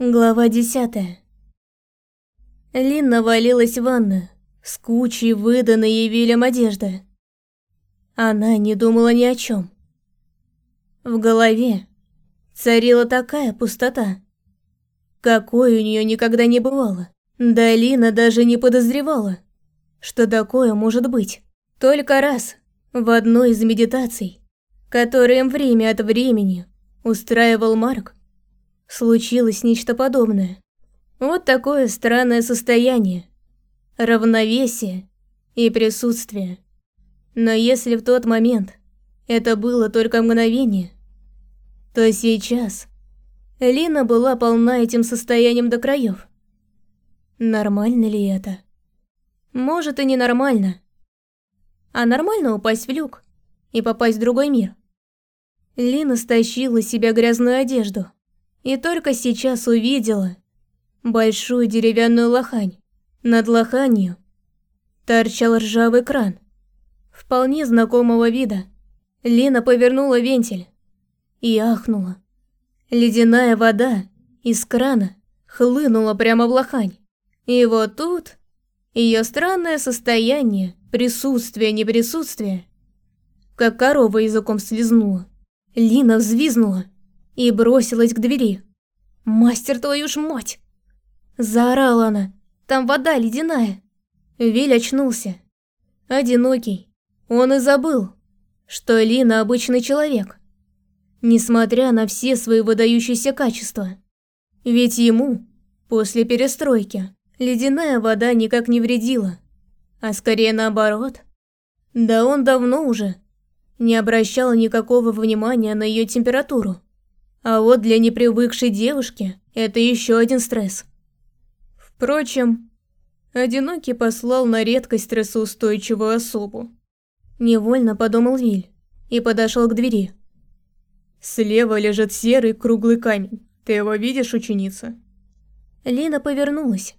Глава десятая. Лин навалилась в ванну с кучей выданной ей Вилем одежды. Она не думала ни о чем. В голове царила такая пустота, какой у нее никогда не бывало. Да Лина даже не подозревала, что такое может быть. Только раз, в одной из медитаций, которые время от времени устраивал Марк, случилось нечто подобное. Вот такое странное состояние, равновесие и присутствие. Но если в тот момент это было только мгновение, то сейчас Лина была полна этим состоянием до краев. Нормально ли это? Может и ненормально. А нормально упасть в люк и попасть в другой мир. Лина стащила с себя грязную одежду и только сейчас увидела большую деревянную лохань. Над лоханью торчал ржавый кран, вполне знакомого вида. Лина повернула вентиль и ахнула. Ледяная вода из крана хлынула прямо в лохань. И вот тут ее странное состояние, присутствие-неприсутствие, как корова языком слезнула. Лина взвизнула и бросилась к двери. «Мастер твою ж мать!» Заорала она. «Там вода ледяная!» Виль очнулся. Одинокий. Он и забыл, что Лина обычный человек. Несмотря на все свои выдающиеся качества. Ведь ему, после перестройки, ледяная вода никак не вредила. А скорее наоборот. Да он давно уже не обращал никакого внимания на ее температуру. А вот для непривыкшей девушки это еще один стресс. Впрочем, одинокий послал на редкость стрессоустойчивую особу. Невольно подумал Виль и подошел к двери. Слева лежит серый круглый камень. Ты его видишь, ученица? Лина повернулась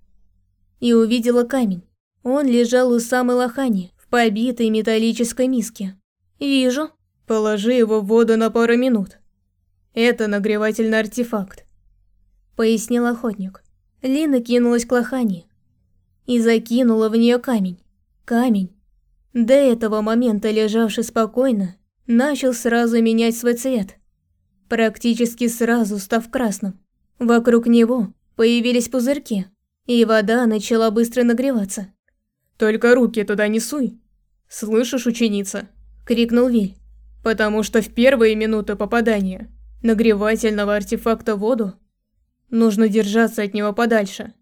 и увидела камень. Он лежал у самой лохани, в побитой металлической миске. «Вижу». «Положи его в воду на пару минут», это нагревательный артефакт», — пояснил охотник. Лина кинулась к лохане и закинула в нее камень. Камень, до этого момента лежавший спокойно, начал сразу менять свой цвет, практически сразу став красным. Вокруг него появились пузырьки, и вода начала быстро нагреваться. «Только руки туда не суй!» «Слышишь, ученица?» — крикнул Виль. «Потому что в первые минуты попадания нагревательного артефакта воду, нужно держаться от него подальше.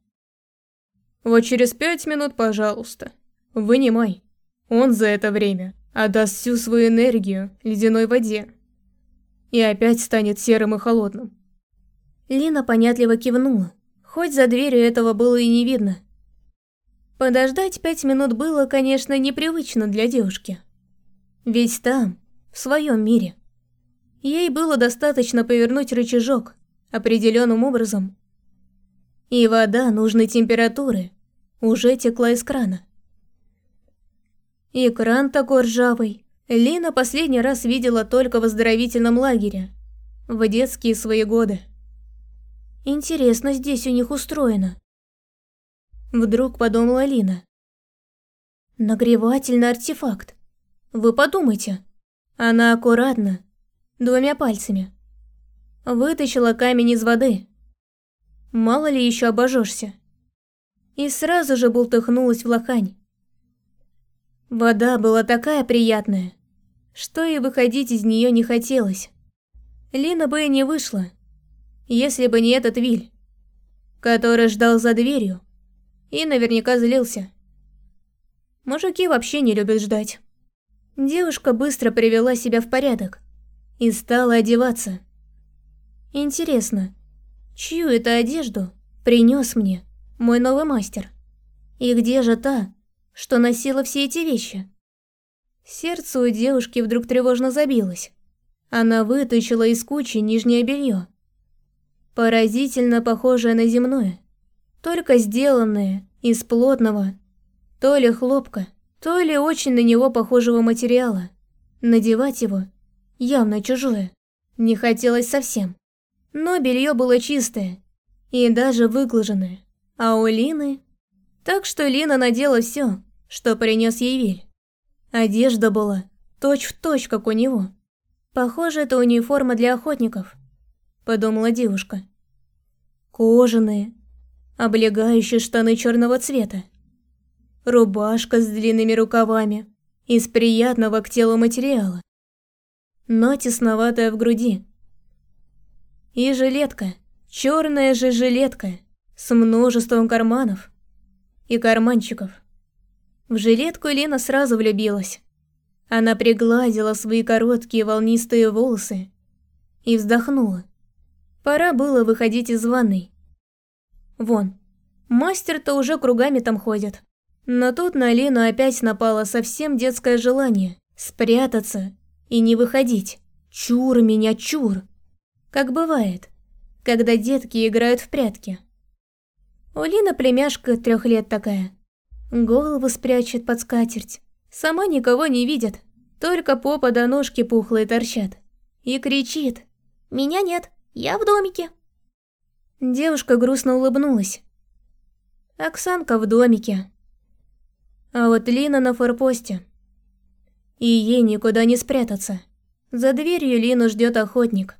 Вот через пять минут, пожалуйста, вынимай. Он за это время отдаст всю свою энергию ледяной воде и опять станет серым и холодным. Лина понятливо кивнула, хоть за дверью этого было и не видно. Подождать пять минут было, конечно, непривычно для девушки. Ведь там, в своем мире, Ей было достаточно повернуть рычажок определенным образом. И вода нужной температуры уже текла из крана. И кран такой ржавый Лина последний раз видела только в оздоровительном лагере, в детские свои годы. Интересно здесь у них устроено. Вдруг подумала Лина. Нагревательный артефакт. Вы подумайте. Она аккуратно, двумя пальцами. Вытащила камень из воды. Мало ли еще обожжешься. И сразу же бултыхнулась в лохань. Вода была такая приятная, что и выходить из нее не хотелось. Лина бы и не вышла, если бы не этот Виль, который ждал за дверью и наверняка злился. Мужики вообще не любят ждать. Девушка быстро привела себя в порядок и стала одеваться. Интересно, чью это одежду принес мне мой новый мастер? И где же та, что носила все эти вещи? Сердце у девушки вдруг тревожно забилось. Она вытащила из кучи нижнее белье, поразительно похожее на земное, только сделанное из плотного, то ли хлопка, то ли очень на него похожего материала. Надевать его явно чужое. Не хотелось совсем. Но белье было чистое И даже выглаженная. А у Лины... Так что Лина надела все, что принес ей Виль. Одежда была точь-в-точь, точь, как у него. Похоже, это униформа для охотников, подумала девушка. Кожаные, облегающие штаны черного цвета. Рубашка с длинными рукавами, из приятного к телу материала, но тесноватая в груди. И жилетка, черная же жилетка, с множеством карманов и карманчиков. В жилетку Лена сразу влюбилась. Она пригладила свои короткие волнистые волосы и вздохнула. Пора было выходить из ванной. Вон, мастер-то уже кругами там ходит. Но тут на Лину опять напало совсем детское желание спрятаться и не выходить. Чур меня, чур. Как бывает, когда детки играют в прятки. У Лины племяшка трех лет такая. Голову спрячет под скатерть. Сама никого не видит, только попа до ножки пухлые торчат. И кричит «Меня нет, я в домике». Девушка грустно улыбнулась. Оксанка в домике. А вот Лина на форпосте. И ей никуда не спрятаться. За дверью Лину ждет охотник.